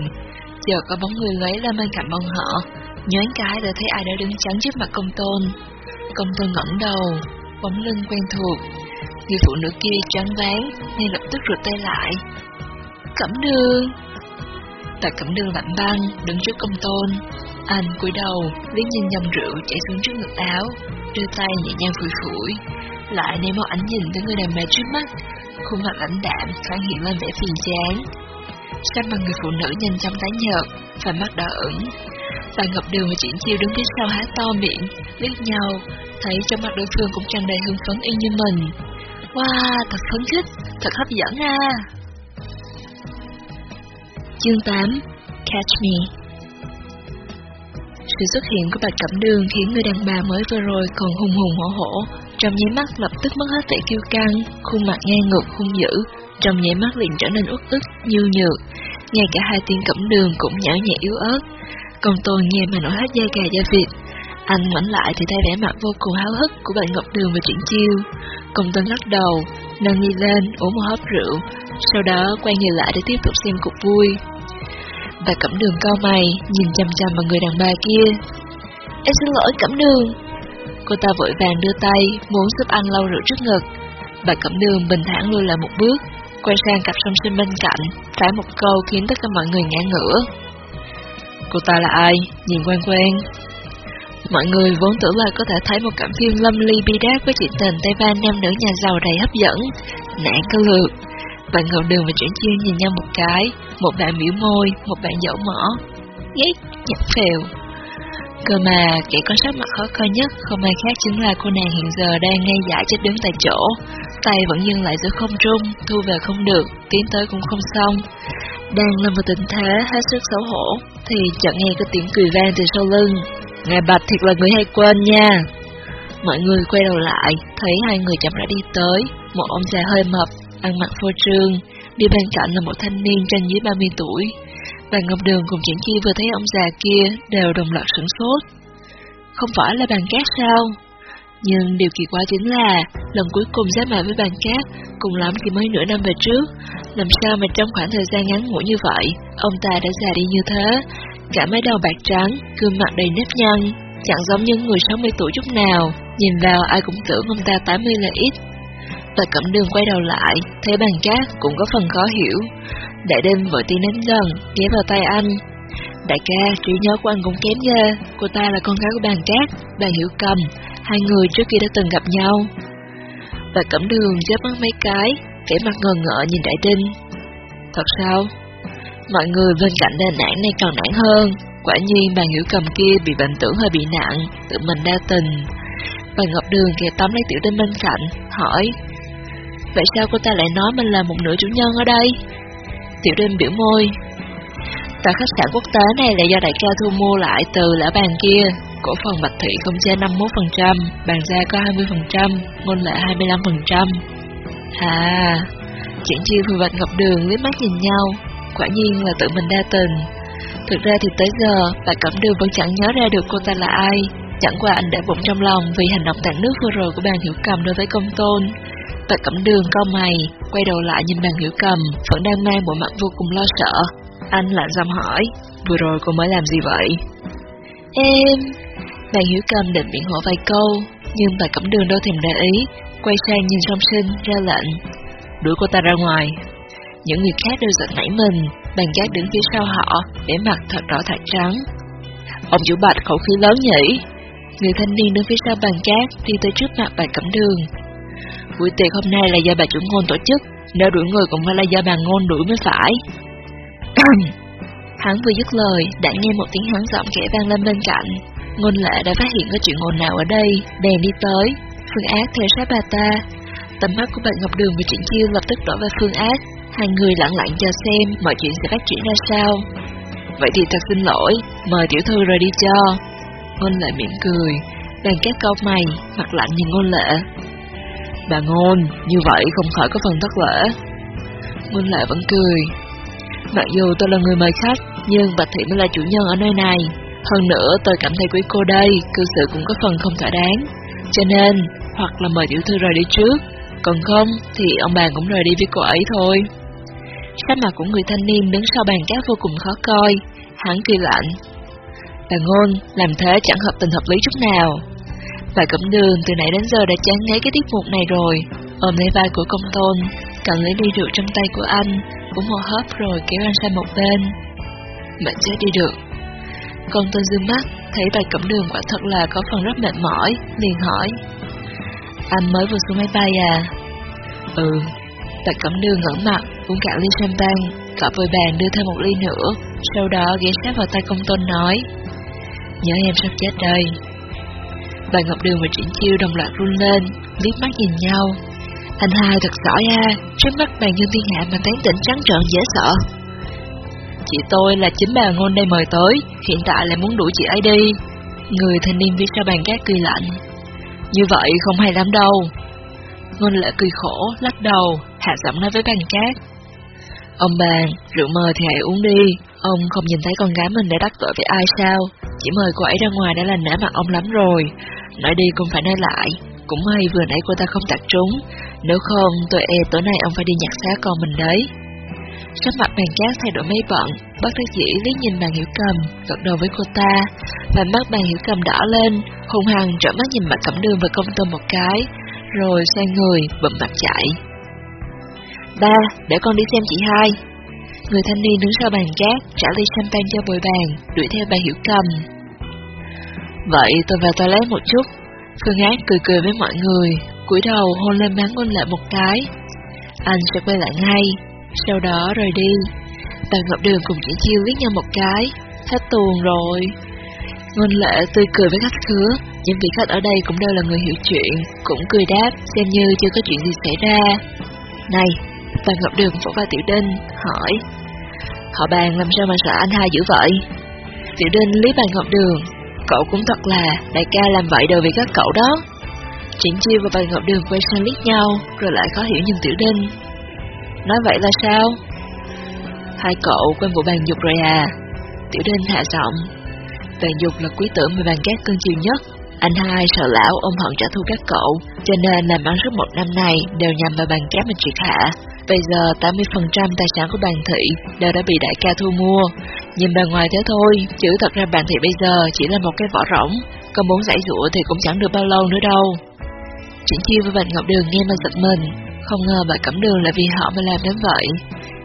giờ có bóng người lấy lên bên cạnh bọn họ, nhoáng cái đã thấy ai đã đứng chắn trước mặt công tôn. Công tôn ngẩng đầu, bóng lưng quen thuộc. Người phụ nữ kia choáng váng, nên lập tức rụt tay lại. Cẩm đường! Tạ Cẩm đường lạnh băng, đứng trước công tôn. Anh cúi đầu, liếc nhìn dòng rượu chảy xuống trước ngực áo, đưa tay nhẹ nhàng phủi phủi, lại ném một ánh nhìn tới người đàn bà trước mắt, khuôn mặt lãnh đạm thoáng hiện lên vẻ phiền chán. Sắc mặt người phụ nữ nhanh chóng tái nhợt, và mắt đỏ ửng. và ngập Đường và Triển Chiêu đứng phía sau há to miệng, liếc nhau, thấy trong mặt đối phương cũng tràn đầy hưng phấn y như mình. Wow, thật phấn khích, thật hấp dẫn à! Chương 8 Catch Me sự xuất hiện của bạch Cẩm Đường khiến người đàn bà mới vừa rồi còn hùng hùng hổ hổ, trong nháy mắt lập tức mất hết vẻ kiêu căng, khuôn mặt ngang ngược hung dữ, trong nháy mắt liền trở nên uất ức, nhu nhược. Ngay cả hai tiếng Cẩm Đường cũng nhỏ nhẹ yếu ớt. còn tôn nghe mà nổi hết da gà da vịt. Anh ngoảnh lại thì thấy vẻ mặt vô cùng háo hức của bạn Ngọc Đường và Triển Chiêu. Công tôn lắc đầu, nâng ly lên, uống một hớp rượu, sau đó quay người lại để tiếp tục xem cuộc vui. Bà Cẩm Đường cao mày, nhìn chăm chăm vào người đàn bà kia. Em xin lỗi Cẩm Đường. Cô ta vội vàng đưa tay, muốn giúp anh lau rượu trước ngực. Bà Cẩm Đường bình thản lùi lại một bước, quay sang cặp song sinh bên cạnh, phải một câu khiến tất cả mọi người ngã ngửa. Cô ta là ai? Nhìn quen quen. Mọi người vốn tưởng là có thể thấy một cảnh phim lâm ly bi đát với chuyện tình Tây Ban nam nữ nhà giàu đầy hấp dẫn, nạn cơ lược. Bạn ngầu đường và chuyển chiên nhìn nhau một cái, một bạn miễu môi, một bạn dẫu mỏ. Ghét, nhặt phèo. Cơ mà, kẻ có sắc mặt khó coi nhất không ai khác chính là cô nàng hiện giờ đang ngay giải chết đứng tại chỗ. Tay vẫn dừng lại giữa không trung, thu về không được, tiến tới cũng không xong. Đang là một tình thế hết sức xấu hổ, thì chợt nghe có tiếng cười vang từ sau lưng. Ngài Bạch thiệt là người hay quên nha. Mọi người quay đầu lại, thấy hai người chậm rãi đi tới, một ông già hơi mập, ăn mặc phô trương, đi bên cạnh là một thanh niên trên dưới 30 tuổi. Bàn Ngọc Đường cùng Triển Chi vừa thấy ông già kia đều đồng loạt sửng sốt. Không phải là bàn cát sao? Nhưng điều kỳ quái chính là, lần cuối cùng giáp mặt với bàn cát, cùng lắm chỉ mới nửa năm về trước. Làm sao mà trong khoảng thời gian ngắn ngủi như vậy, ông ta đã già đi như thế, cả mái đầu bạc trắng, gương mặt đầy nếp nhăn, chẳng giống như người 60 tuổi chút nào, nhìn vào ai cũng tưởng ông ta 80 là ít. Tạ Cẩm Đường quay đầu lại, thấy bàn cát cũng có phần khó hiểu. Đại đêm vội tiến đến gần, ghé vào tay anh. Đại ca, trí nhớ của anh cũng kém ghê, cô ta là con gái của bàn cát, bà Hiểu Cầm, hai người trước kia đã từng gặp nhau. Tạ Cẩm Đường chớp mắt mấy cái, vẻ mặt ngờ ngợ nhìn Đại Đinh. Thật sao? Mọi người bên cạnh đền nản này còn nản hơn, quả nhiên bà Hiểu Cầm kia bị bệnh tưởng hơi bị nặng, tự mình đa tình. Bà Ngọc Đường kề tóm lấy Tiểu Đinh bên cạnh, hỏi, Vậy sao cô ta lại nói mình là một nửa chủ nhân ở đây? Tiểu đêm biểu môi, Tòa khách sạn quốc tế này là do đại ca thu mua lại từ lã bàn kia, cổ phần Bạch Thị không che 51%, bàn gia có 20%, ngôn lệ 25%. À, chuyện chi vừa vạch ngọc đường liếc mắt nhìn nhau, quả nhiên là tự mình đa tình. Thực ra thì tới giờ, bà Cẩm Đường vẫn chẳng nhớ ra được cô ta là ai, chẳng qua anh để bụng trong lòng vì hành động tàn nước vừa rồi của bàn hiểu cầm đối với công tôn. Bà Cẩm Đường cau mày, quay đầu lại nhìn bàn hiểu cầm, vẫn đang mang bộ mặt vô cùng lo sợ. Anh lạnh giọng hỏi, vừa rồi cô mới làm gì vậy? Em... Bàn hiểu cầm định biện hộ vài câu, nhưng bà Cẩm Đường đâu thèm để ý, quay sang nhìn song sinh, ra lệnh. Đuổi cô ta ra ngoài. Những người khác đều giật nảy mình, bàn gác đứng phía sau họ, vẻ mặt thật đỏ thật trắng. Ông chủ bạch khẩu khí lớn nhỉ? Người thanh niên đứng phía sau bàn cát đi tới trước mặt bà Cẩm Đường buổi tiệc hôm nay là do bà chủ ngôn tổ chức, nếu đuổi người cũng phải là do bà ngôn đuổi mới phải. hắn vừa dứt lời, đã nghe một tiếng hắn giọng kẻ vang lên bên cạnh. Ngôn lệ đã phát hiện có chuyện ồn nào ở đây, bèn đi tới. Phương Ác theo sát bà ta. Tầm mắt của bạn Ngọc Đường và Trịnh Chiêu lập tức đổi về Phương Ác. Hai người lặng lặng chờ xem mọi chuyện sẽ phát triển ra sao. Vậy thì thật xin lỗi, mời tiểu thư rời đi cho. Ngôn lệ miệng cười, bàn các câu mày, mặt lạnh nhìn ngôn lệ. Bà ngôn, như vậy không khỏi có phần thất lễ. Nguyên lệ vẫn cười. Mặc dù tôi là người mời khách, nhưng Bạch Thị mới là chủ nhân ở nơi này. Hơn nữa tôi cảm thấy quý cô đây, cư xử cũng có phần không thỏa đáng. Cho nên, hoặc là mời tiểu thư rời đi trước, còn không thì ông bà cũng rời đi với cô ấy thôi. Sắc mặt của người thanh niên đứng sau bàn cát vô cùng khó coi, hắn cười lạnh. Bà ngôn, làm thế chẳng hợp tình hợp lý chút nào. Bà cẩm đường từ nãy đến giờ đã chán ngấy cái tiết mục này rồi, ôm lấy vai của công tôn, cầm lấy ly rượu trong tay của anh, Cũng hô hấp rồi kéo anh sang một bên. Mệt chết đi được. Công tôn dương mắt, thấy bà cẩm đường quả thật là có phần rất mệt mỏi, liền hỏi. Anh mới vừa xuống máy bay à? Ừ. Bà cẩm đường ngẩn mặt, uống cạn ly champagne, cọ vội bàn đưa thêm một ly nữa, sau đó ghé sát vào tay công tôn nói. Nhớ em sắp chết đây. Bà Ngọc Đường và Triển Chiêu đồng loạt run lên, liếc mắt nhìn nhau. Anh hai thật giỏi ha, trước mắt bàn nhân thiên hạ mà tán tỉnh trắng trợn dễ sợ. Chị tôi là chính bà ngôn đây mời tới, hiện tại lại muốn đuổi chị ấy đi. Người thanh niên viết sau bàn cát cười lạnh. Như vậy không hay lắm đâu. Ngôn lại cười khổ, lắc đầu, hạ giọng nói với bàn cát. Ông bàn, rượu mời thì hãy uống đi, ông không nhìn thấy con gái mình đã đắc tội với ai sao? Chỉ mời cô ấy ra ngoài đã là nể mặt ông lắm rồi. Nói đi cũng phải nói lại, cũng may vừa nãy cô ta không tạt trúng, nếu không tôi e tối nay ông phải đi nhặt xác con mình đấy. Sắc mặt bàn cát thay đổi mấy bận, bác thư dĩ lý nhìn bàn hiểu cầm, gật đầu với cô ta, và mắt bàn hiểu cầm đỏ lên, hung hăng trở mắt nhìn mặt cẩm đường và công tôm một cái, rồi xoay người, bậm mặt chạy. Ba, để con đi xem chị hai. Người thanh niên đứng sau bàn cát, trả ly champagne cho bồi bàn, đuổi theo bà hiểu cầm. Vậy tôi vào toilet một chút. Phương Ác cười cười với mọi người, cúi đầu hôn lên má ngôn lệ một cái. Anh sẽ quay lại ngay, sau đó rời đi. bạn Ngọc Đường cùng chỉ chiêu liếc nhau một cái, hết tuồng rồi. Ngôn lệ tươi cười với khách khứa, những vị khách ở đây cũng đều là người hiểu chuyện, cũng cười đáp, xem như chưa có chuyện gì xảy ra. Này, bạn Ngọc Đường vỗ qua Tiểu Đinh, hỏi, họ bàn làm sao mà sợ anh hai dữ vậy? Tiểu Đinh lý bàn Ngọc Đường, cậu cũng thật là, đại ca làm vậy đều vì các cậu đó. Triển Chiêu và Bạch Ngọc Đường quay sang liếc nhau, rồi lại khó hiểu nhìn Tiểu Đinh. Nói vậy là sao? Hai cậu quen vụ bàn dục rồi à? Tiểu Đinh hạ giọng. Bàn dục là quý tử mà bàn cát cưng chiều nhất. Anh hai sợ lão ôm hận trả thù các cậu, cho nên làm ăn suốt một năm này đều nhằm vào bàn cát mình triệt hạ. Bây giờ 80% tài sản của bàn thị đều đã bị đại ca thu mua. Nhìn bề ngoài thế thôi, chứ thật ra bạn thì bây giờ chỉ là một cái vỏ rỗng, còn muốn giải rũa thì cũng chẳng được bao lâu nữa đâu. Triển chiêu với bạn Ngọc Đường nghe mà giật mình, không ngờ bà Cẩm Đường là vì họ mà làm đến vậy.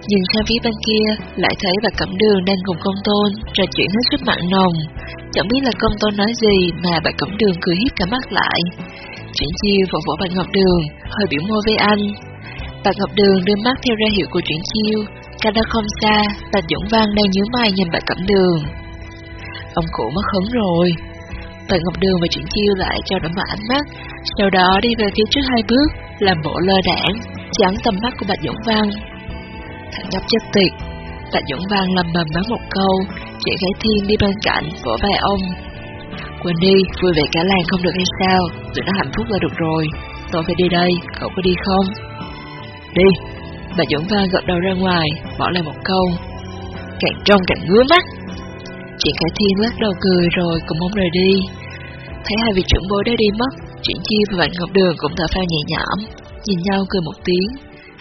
Nhìn sang phía bên kia, lại thấy bà Cẩm Đường đang cùng công tôn, trò chuyện hết sức mặn nồng. Chẳng biết là công tôn nói gì mà bà Cẩm Đường cười hiếp cả mắt lại. Triển chiêu vỗ vỗ Bạch Ngọc Đường, hơi biểu môi với anh. Bạch Ngọc Đường đưa mắt theo ra hiệu của Triển chiêu, cách đó không xa, bà Dũng Văn đang nhíu mày nhìn bà Cẩm Đường. Ông cụ mất hứng rồi. Bà Ngọc Đường và Triển chiêu lại cho đổi mặt ánh mắt, sau đó đi về phía trước hai bước, làm bộ lơ đảng, chắn tầm mắt của Bạch Dũng Văn. Thằng nhóc chết tiệt, Bạch Dũng Văn lầm bầm nói một câu, chị gái Thiên đi bên cạnh, vỗ vai ông. Quên đi, vui vẻ cả làng không được hay sao, tụi nó hạnh phúc là được rồi, tôi phải đi đây, cậu có đi không? Đi, bà Dũng Văn gật đầu ra ngoài, bỏ lại một câu. Càng trông càng ngứa mắt. Chị Khải Thiên lắc đầu cười rồi cùng ông rời đi. Thấy hai vị trưởng bối đã đi mất, Chuyện Chi và Vạn Ngọc Đường cũng thở phao nhẹ nhõm, nhìn nhau cười một tiếng.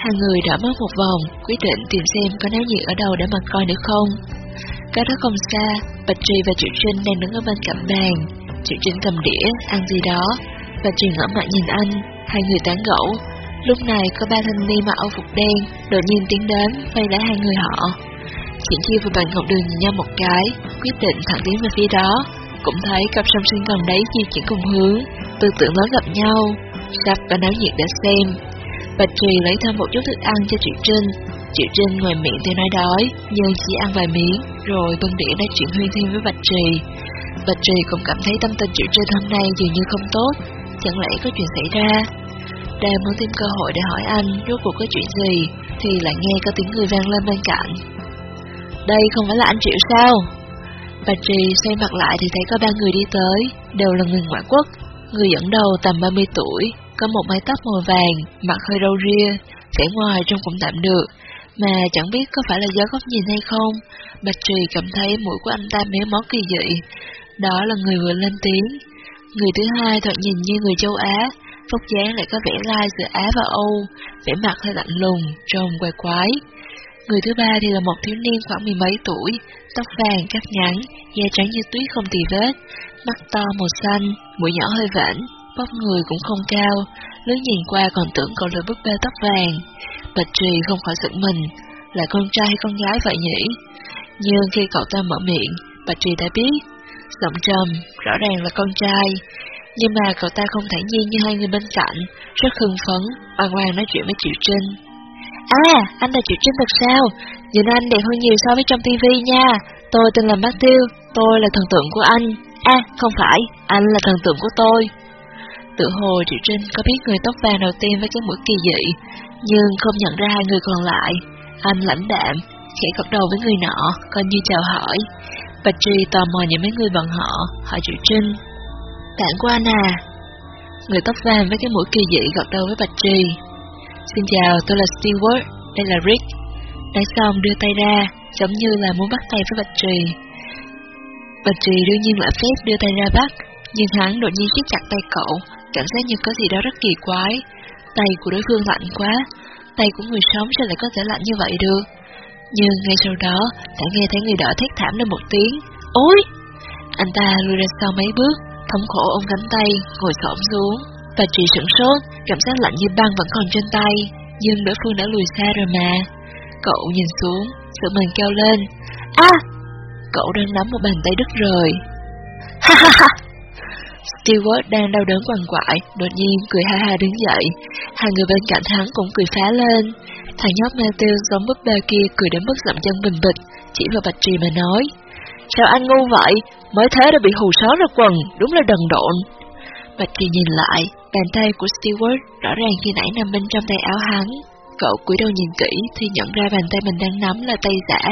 Hai người đã mất một vòng, quyết định tìm xem có náo nhiệt ở đâu để mà coi nữa không. Cái đó không xa, Bạch Trì và Triệu Trinh đang đứng ở bên cạnh bàn. Triệu Trinh cầm đĩa, ăn gì đó. Bạch Trì ngỡ mặt nhìn anh, hai người tán gẫu. Lúc này có ba thanh niên mặc âu phục đen, đột nhiên tiến đến, vây lấy hai người họ. Triển Chi và Bạch Ngọc Đường nhìn nhau một cái, quyết định thẳng tiến về phía đó. Cũng thấy cặp song sinh gần đấy di chuyển cùng hướng, tư tưởng lớn gặp nhau, sắp và náo nhiệt để xem. Bạch Trì lấy thêm một chút thức ăn cho Triệu Trinh. Triệu Trinh ngoài miệng thì nói đói, nhưng chỉ ăn vài miếng, rồi bưng đĩa nói chuyện huyên thêm với Bạch Trì. Bạch Trì cũng cảm thấy tâm tình Triệu Trinh hôm nay dường như không tốt, chẳng lẽ có chuyện xảy ra. Đang muốn tìm cơ hội để hỏi anh rốt cuộc có chuyện gì, thì lại nghe có tiếng người vang lên bên cạnh. Đây không phải là anh Triệu sao? Bạch Trì xoay mặt lại thì thấy có ba người đi tới, đều là người ngoại quốc. Người dẫn đầu tầm 30 tuổi, có một mái tóc màu vàng, mặt hơi râu ria, vẻ ngoài trông cũng tạm được, mà chẳng biết có phải là do góc nhìn hay không. Bạch Trì cảm thấy mũi của anh ta méo mó kỳ dị. Đó là người vừa lên tiếng. Người thứ hai thoạt nhìn như người châu Á, phúc dáng lại có vẻ lai giữa Á và Âu, vẻ mặt hơi lạnh lùng, trông quay quái. Người thứ ba thì là một thiếu niên khoảng mười mấy tuổi, tóc vàng cắt ngắn, da trắng như tuyết không tì vết, mắt to màu xanh, mũi nhỏ hơi vảnh, bắp người cũng không cao, lứa nhìn qua còn tưởng cậu là búp bê tóc vàng. Bạch Trì không khỏi giận mình, là con trai hay con gái vậy nhỉ? Nhưng khi cậu ta mở miệng, Bạch Trì đã biết, giọng trầm, rõ ràng là con trai. Nhưng mà cậu ta không thản nhiên như hai người bên cạnh, rất hưng phấn, oan oan nói chuyện với Triệu Trinh. À, anh là Triệu Trinh thật sao? Nhìn anh đẹp hơn nhiều so với trong tivi nha. Tôi tên là Matthew, tôi là thần tượng của anh. À, không phải, anh là thần tượng của tôi. Tự hồ Triệu Trinh có biết người tóc vàng đầu tiên với cái mũi kỳ dị, nhưng không nhận ra hai người còn lại. Anh lãnh đạm, khẽ gật đầu với người nọ, coi như chào hỏi. Bạch Trì tò mò nhìn mấy người bọn họ, hỏi Triệu Trinh. Bạn của anh à? Người tóc vàng với cái mũi kỳ dị gật đầu với Bạch Trì. Xin chào, tôi là Stewart, đây là Rick. Nói xong đưa tay ra, giống như là muốn bắt tay với Bạch Trì. Bạch Trì đương nhiên là phép đưa tay ra bắt, nhưng hắn đột nhiên siết chặt tay cậu, cảm giác như có gì đó rất kỳ quái. Tay của đối phương lạnh quá, tay của người sống sao lại có thể lạnh như vậy được? Nhưng ngay sau đó, đã nghe thấy người đỡ thét thảm lên một tiếng. Ôi! Anh ta lùi ra sau mấy bước, thống khổ ôm cánh tay, ngồi xổm xuống. Và trì sửng sốt, cảm giác lạnh như băng vẫn còn trên tay, nhưng đối phương đã lùi xa rồi mà. Cậu nhìn xuống, sợ mình kêu lên. À! Cậu đang nắm một bàn tay đứt rồi Ha ha ha! Stewart đang đau đớn quằn quại, đột nhiên cười ha ha đứng dậy. Hai người bên cạnh hắn cũng cười phá lên. Thằng nhóc Matthew giống búp bê kia cười đến mức dậm chân bình bịch, chỉ vào bạch trì mà nói. Sao anh ngu vậy? Mới thế đã bị hù sót ra quần, đúng là đần độn. Bạch trì nhìn lại, bàn tay của Stewart rõ ràng khi nãy nằm bên trong tay áo hắn. Cậu cúi đầu nhìn kỹ thì nhận ra bàn tay mình đang nắm là tay giả.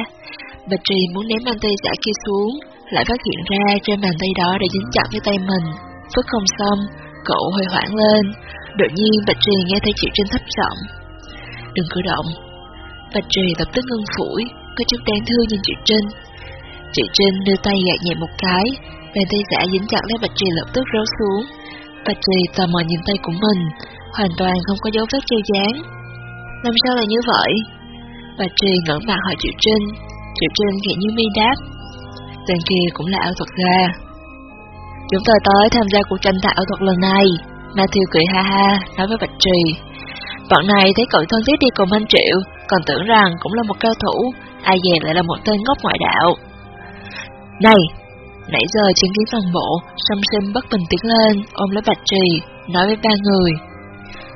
Bạch trì muốn ném bàn tay giả kia xuống, lại phát hiện ra trên bàn tay đó đã dính chặt với tay mình. Phước không xong, cậu hơi hoảng lên. Đột nhiên Bạch Trì nghe thấy chuyện trên thấp giọng. Đừng cử động. Bạch Trì lập tức ngưng phủi, có chút đáng thương nhìn chuyện Trinh. Chị Trinh đưa tay gạt nhẹ một cái, bàn tay giả dính chặt lấy Bạch Trì lập tức rớt xuống. Bạch Trì tò mò nhìn tay của mình, hoàn toàn không có dấu vết treo dáng. Làm sao lại như vậy? Bạch Trì ngẩng mặt hỏi chị Trinh, chị Trinh khẽ như mi đáp. Tên kia cũng là ảo thuật gia. Chúng tôi tới tham gia cuộc tranh tài ảo thuật lần này. Matthew cười ha ha, nói với Bạch Trì. Bọn này thấy cậu thân thiết đi cùng anh Triệu, còn tưởng rằng cũng là một cao thủ, ai dè lại là một tên ngốc ngoại đạo. Này, nãy giờ chứng kiến phòng bộ, song sinh bất bình tiến lên, ôm lấy Bạch Trì, nói với ba người.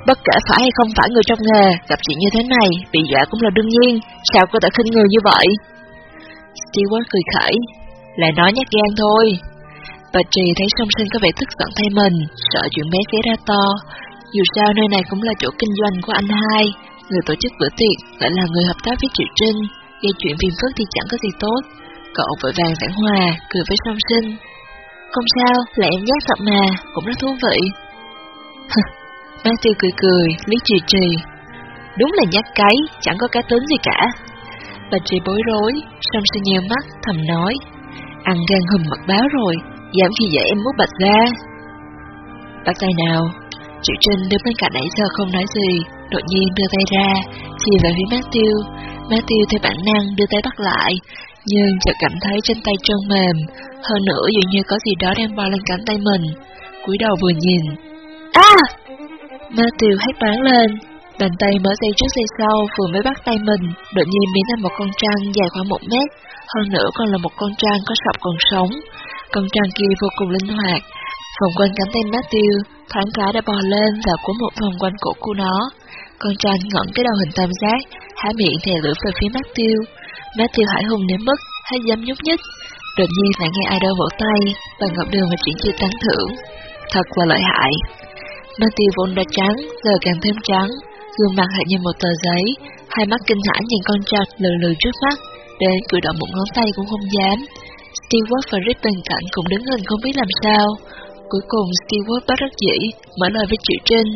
Bất kể phải hay không phải người trong nghề, gặp chuyện như thế này, bị dọa cũng là đương nhiên, sao có thể khinh người như vậy? Stewart cười khẩy, lại nói nhát gan thôi. Bà Trì thấy song sinh có vẻ tức giận thay mình, sợ chuyện bé xảy ra to. Dù sao nơi này cũng là chỗ kinh doanh của anh hai, người tổ chức bữa tiệc lại là người hợp tác với Triệu Trinh, gây chuyện phiền phức thì chẳng có gì tốt. Cậu vội vàng giảng hòa, cười với song sinh. Không sao, là em nhát thật mà, cũng rất thú vị. Matthew cười cười, lý Trì Trì. Đúng là nhát cái, chẳng có cá tính gì cả. Bà Trì bối rối, song sinh nheo mắt, thầm nói. Ăn gan hùm mật báo rồi, dám khi dễ em mút bạch ra. Bắt tay nào? Triệu Trinh đứng bên cạnh nãy giờ không nói gì, đột nhiên đưa tay ra, chỉ về phía Matthew. Matthew theo bản năng đưa tay bắt lại, nhưng chợt cảm thấy trên tay trơn mềm, hơn nữa dường như có gì đó đang bò lên cánh tay mình. cúi đầu vừa nhìn. À! Matthew hét toán lên, bàn tay mở dây trước dây sau vừa mới bắt tay mình, đột nhiên biến thành một con trăng dài khoảng một mét, hơn nữa còn là một con trăng có sọc còn sống. Con trăng kia vô cùng linh hoạt, vòng quanh cánh tay Matthew, thoáng cái đã bò lên và cuốn một vòng quanh cổ của nó. Con tranh ngẩng cái đầu hình tam giác, há miệng thè lưỡi về phía Matthew. Matthew hải hùng nếm mất, hay dám nhúc nhích. Đột nhiên lại nghe ai đó vỗ tay, và Ngọc Đường và chuyện chia tán thưởng. Thật là lợi hại. Matthew vốn đã trắng, giờ càng thêm trắng, gương mặt hệt như một tờ giấy, hai mắt kinh hãi nhìn con trai lừ lừ trước mắt, đến cử động một ngón tay cũng không dám. Stewart và Rick bên cạnh cũng đứng hình không biết làm sao. Cuối cùng Stewart bắt rất dĩ, mở lời với Triệu Trinh.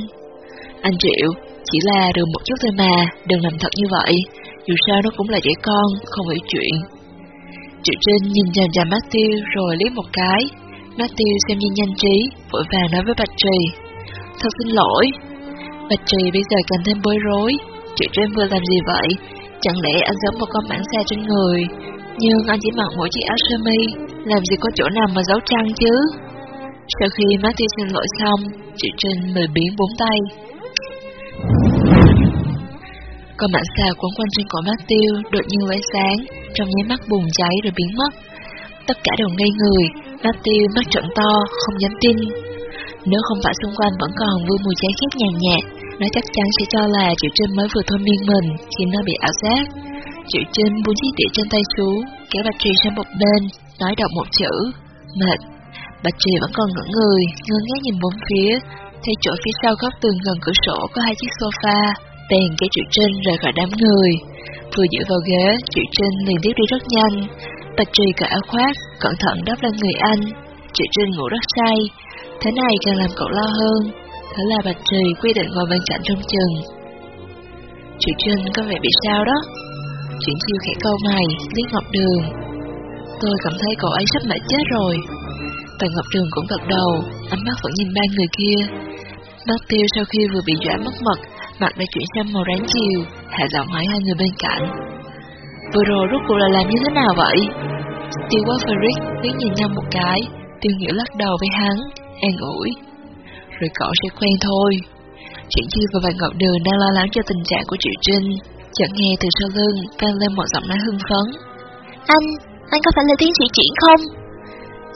Anh Triệu, chỉ là được một chút thôi mà, đừng làm thật như vậy. Dù sao nó cũng là trẻ con, không hiểu chuyện. Triệu Trinh nhìn chằm chằm Matthew rồi liếc một cái. Matthew xem như nhanh trí, vội vàng nói với Bạch Trì. Thật xin lỗi. Bạch Trì bây giờ càng thêm bối rối. Triệu Trinh vừa làm gì vậy? Chẳng lẽ anh giống một con mãng xa trên người? Nhưng anh chỉ mặc mỗi chiếc áo sơ mi, làm gì có chỗ nào mà giấu trăng chứ? Sau khi Matthew xin lỗi xong, chị Trinh mời biến bốn tay. Còn mạng xà quấn quanh trên cổ Matthew đột nhiên lóe sáng, trong nháy mắt bùng cháy rồi biến mất. Tất cả đều ngây người, Matthew mắt trợn to, không dám tin. Nếu không phải xung quanh vẫn còn vui mùi cháy khét nhàn nhạt, nó chắc chắn sẽ cho là Triệu Trinh mới vừa thôi miên mình khi nó bị ảo giác. Triệu Trinh buông chiếc đĩa trên tay xuống, kéo Bạch Trì sang một bên, nói đọc một chữ, mệt. Bạch Trì vẫn còn ngẩn người, ngơ ngác nhìn bốn phía, thấy chỗ phía sau góc tường gần cửa sổ có hai chiếc sofa, bèn cái Triệu Trinh rời khỏi đám người. Vừa dựa vào ghế, Triệu Trinh liền tiếp đi rất nhanh. Bạch Trì cởi áo khoác, cẩn thận đắp lên người anh. Triệu Trinh ngủ rất say, thế này càng làm cậu lo hơn. Thế là Bạch Trì quyết định ngồi bên cạnh trong chừng. Triệu Trinh có vẻ bị sao đó? Chuyển chiêu khẽ câu mày, liếc Ngọc Đường. Tôi cảm thấy cậu ấy sắp mệt chết rồi. Tần Ngọc Đường cũng gật đầu, ánh mắt vẫn nhìn ba người kia. Bác Tiêu sau khi vừa bị dọa mất mật, mặt đã chuyển sang màu ráng chiều, hạ giọng hỏi hai người bên cạnh. Vừa rồi rốt cuộc là làm như thế nào vậy? Stewart và Rick liếc nhìn nhau một cái, tiêu nghĩa lắc đầu với hắn, an ủi. Rồi cậu sẽ quen thôi. Chuyện Chiêu và Vàng Ngọc Đường đang lo lắng cho tình trạng của Triệu Trinh, chợt nghe từ sau lưng vang lên một giọng nói hưng phấn. Anh, anh có phải là tiến sĩ Triển không?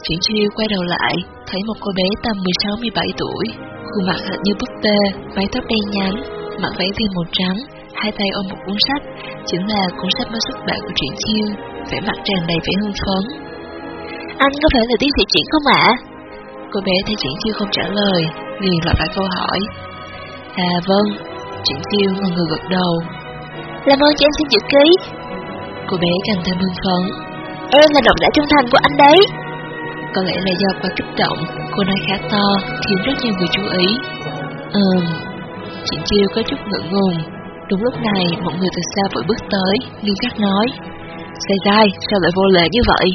Triển Chiêu quay đầu lại, thấy một cô bé tầm 16-17 tuổi, khuôn mặt hệt như búp bê, mái tóc đen nhánh, mặc váy viền màu trắng, hai tay ôm một cuốn sách, chính là cuốn sách mới xuất bản của Triển Chiêu, vẻ mặt tràn đầy vẻ hưng phấn. Anh có phải là tiến sĩ Triển không ạ? Cô bé thấy Triển Chiêu không trả lời, liền lặp lại câu hỏi. À vâng, Triển Chiêu ngần người gật đầu. Làm ơn cho em xin chữ ký. Cô bé càng thêm hưng phấn. Em là độc giả trung thành của anh đấy. Có lẽ là do quá kích động, cô nói khá to, khiến rất nhiều người chú ý. Ừm, Triển Chiêu có chút ngượng ngùng. Đúng lúc này, một người từ xa vội bước tới, nghiêm khắc nói. Sai sai, sao lại vô lễ như vậy?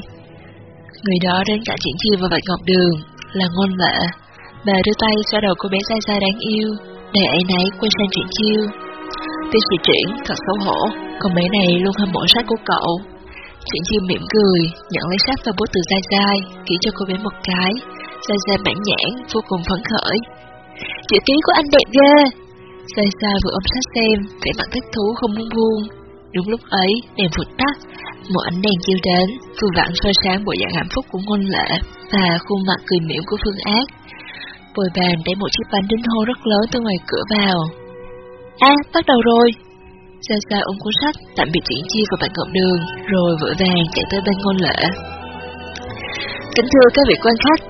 Người đó đến cả Triển Chiêu và Bạch Ngọc Đường, là ngôn lệ. Bà đưa tay xoa đầu cô bé sai sai đáng yêu, để ấy nấy quay sang Triển Chiêu. Tiến sĩ Triển thật xấu hổ, con bé này luôn hâm mộ sách của cậu. Triển Chiêu mỉm cười, nhận lấy sách và bút từ Giai Giai, kỹ cho cô bé một cái. Giai Giai mãn nhãn, vô cùng phấn khởi. Chữ ký của anh đẹp ghê. Giai xa vừa ôm sách xem, vẻ mặt thích thú không muốn buông. Đúng lúc ấy, đèn vụt tắt, một ánh đèn chiếu đến, vừa vặn soi sáng bộ dạng hạnh phúc của ngôn lệ và khuôn mặt cười mỉm của Phương Ác. Bồi bàn để một chiếc bánh đính hô rất lớn từ ngoài cửa vào. À, bắt đầu rồi. Xa xa ôm cuốn sách, tạm biệt Triển Chi và bạn cộng đường, rồi vội vàng chạy tới bên ngôn lệ. Kính thưa các vị quan khách,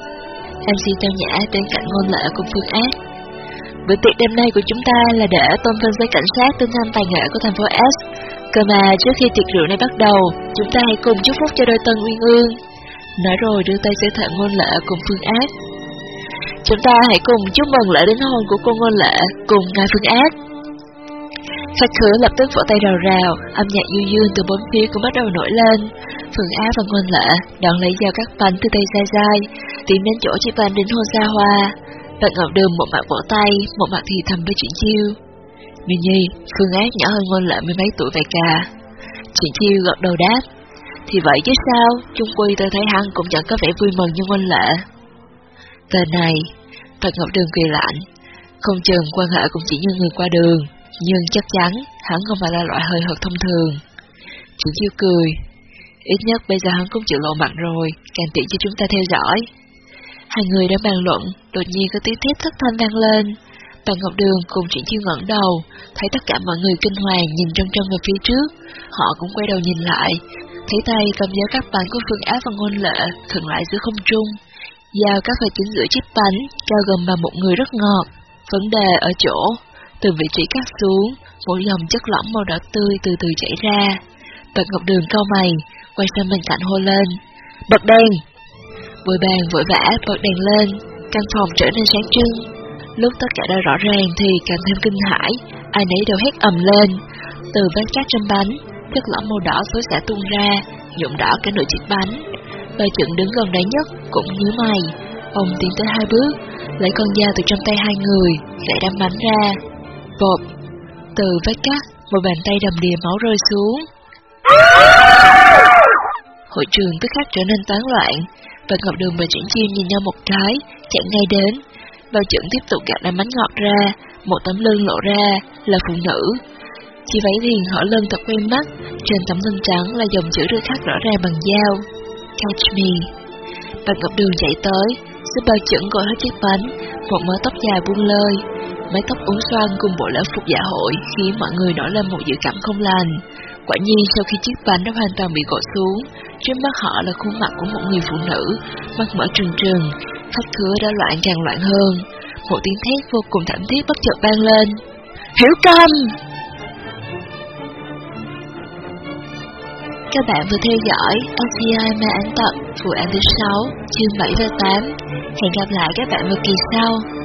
MC Tao Nhã bên cạnh ngôn lệ cùng Phương Ác. Bữa tiệc đêm nay của chúng ta là để tôn vinh với cảnh sát tinh anh tài nghệ của thành phố S. Cơ mà trước khi tiệc rượu này bắt đầu, chúng ta hãy cùng chúc phúc cho đôi tân uyên ương. Nói rồi đưa tay sẽ thợ ngôn lệ cùng Phương Ác. Chúng ta hãy cùng chúc mừng lễ đính hôn của cô ngôn lệ cùng ngài Phương Ác. Khách khứa lập tức vỗ tay rào rào, âm nhạc du dương từ bốn phía cũng bắt đầu nổi lên. Phương Á và Ngôn Lệ đón lấy dao cắt bánh từ tay dai dai, tiến đến chỗ chiếc bàn đính hôn xa hoa. Bạn Ngọc Đường một mặt vỗ tay, một mặt thì thầm với triển chiêu. Nhi Nhi, Phương Ác nhỏ hơn Ngôn lợi mấy mấy tuổi vậy cả. triển chiêu gật đầu đáp. Thì vậy chứ sao, chung quy tôi thấy hắn cũng chẳng có vẻ vui mừng như Ngôn Lệ. Tên này, Bạn Ngọc Đường cười lạnh, không chừng quan hệ cũng chỉ như người qua đường, nhưng chắc chắn hắn không phải là loại hơi hợt thông thường. Triển chiêu cười, ít nhất bây giờ hắn cũng chịu lộ mặt rồi, càng tiện cho chúng ta theo dõi. Hai người đang bàn luận, đột nhiên có tiếng thét thất thanh vang lên. Bàn Ngọc Đường cùng Triển Chiêu ngẩng đầu, thấy tất cả mọi người kinh hoàng nhìn trong trong về phía trước. Họ cũng quay đầu nhìn lại, thấy tay cầm giáo các bánh của Phương Á và Ngôn Lệ khựng lại giữa không trung. Giao các phải chính giữa chiếc bánh, cao gần bằng một người rất ngọt. Vấn đề ở chỗ, từ vị trí cắt xuống, một dòng chất lỏng màu đỏ tươi từ từ chảy ra. Bạch Ngọc Đường cau mày, quay sang bên cạnh hô lên. Bật đèn! Bồi bàn vội vã bật đèn lên, căn phòng trở nên sáng trưng. Lúc tất cả đã rõ ràng thì càng thêm kinh hãi, ai nấy đều hét ầm lên. Từ vết cát trên bánh, chất lỏng màu đỏ xối xả tuôn ra, nhuộm đỏ cả nửa chiếc bánh. Bà chuẩn đứng gần đấy nhất, cũng như mày. Ông tiến tới hai bước, lấy con dao từ trong tay hai người, gãy đâm bánh ra. Bột! Từ vết cát, một bàn tay đầm đìa máu rơi xuống. Hội trường tức khắc trở nên tán loạn, và Ngọc Đường và Triển Chiêm nhìn nhau một cái, chạy ngay đến. Bao chuẩn tiếp tục gạt đám bánh ngọt ra, một tấm lưng lộ ra, là phụ nữ. Chi váy liền hở lưng thật quen mắt, trên tấm lưng trắng là dòng chữ được khắc rõ ràng bằng dao. Catch me. Bạch Ngọc Đường chạy tới, giúp bao chuẩn gọi hết chiếc bánh, một mớ tóc dài buông lơi. Mái tóc uốn xoăn cùng bộ lễ phục dạ hội khiến mọi người nổi lên một dự cảm không lành. Quả nhiên sau khi chiếc bánh đã hoàn toàn bị gõ xuống, trước mắt họ là khuôn mặt của một người phụ nữ, mắt mở trừng trừng, khắp thứa đã loạn càng loạn hơn. Một tiếng thét vô cùng thảm thiết bất chợt vang lên. Hiểu Cầm! Các bạn vừa theo dõi ACI Ma Án Tập, vụ án thứ 6, chương 7 và 8. Hẹn gặp lại các bạn vào kỳ sau.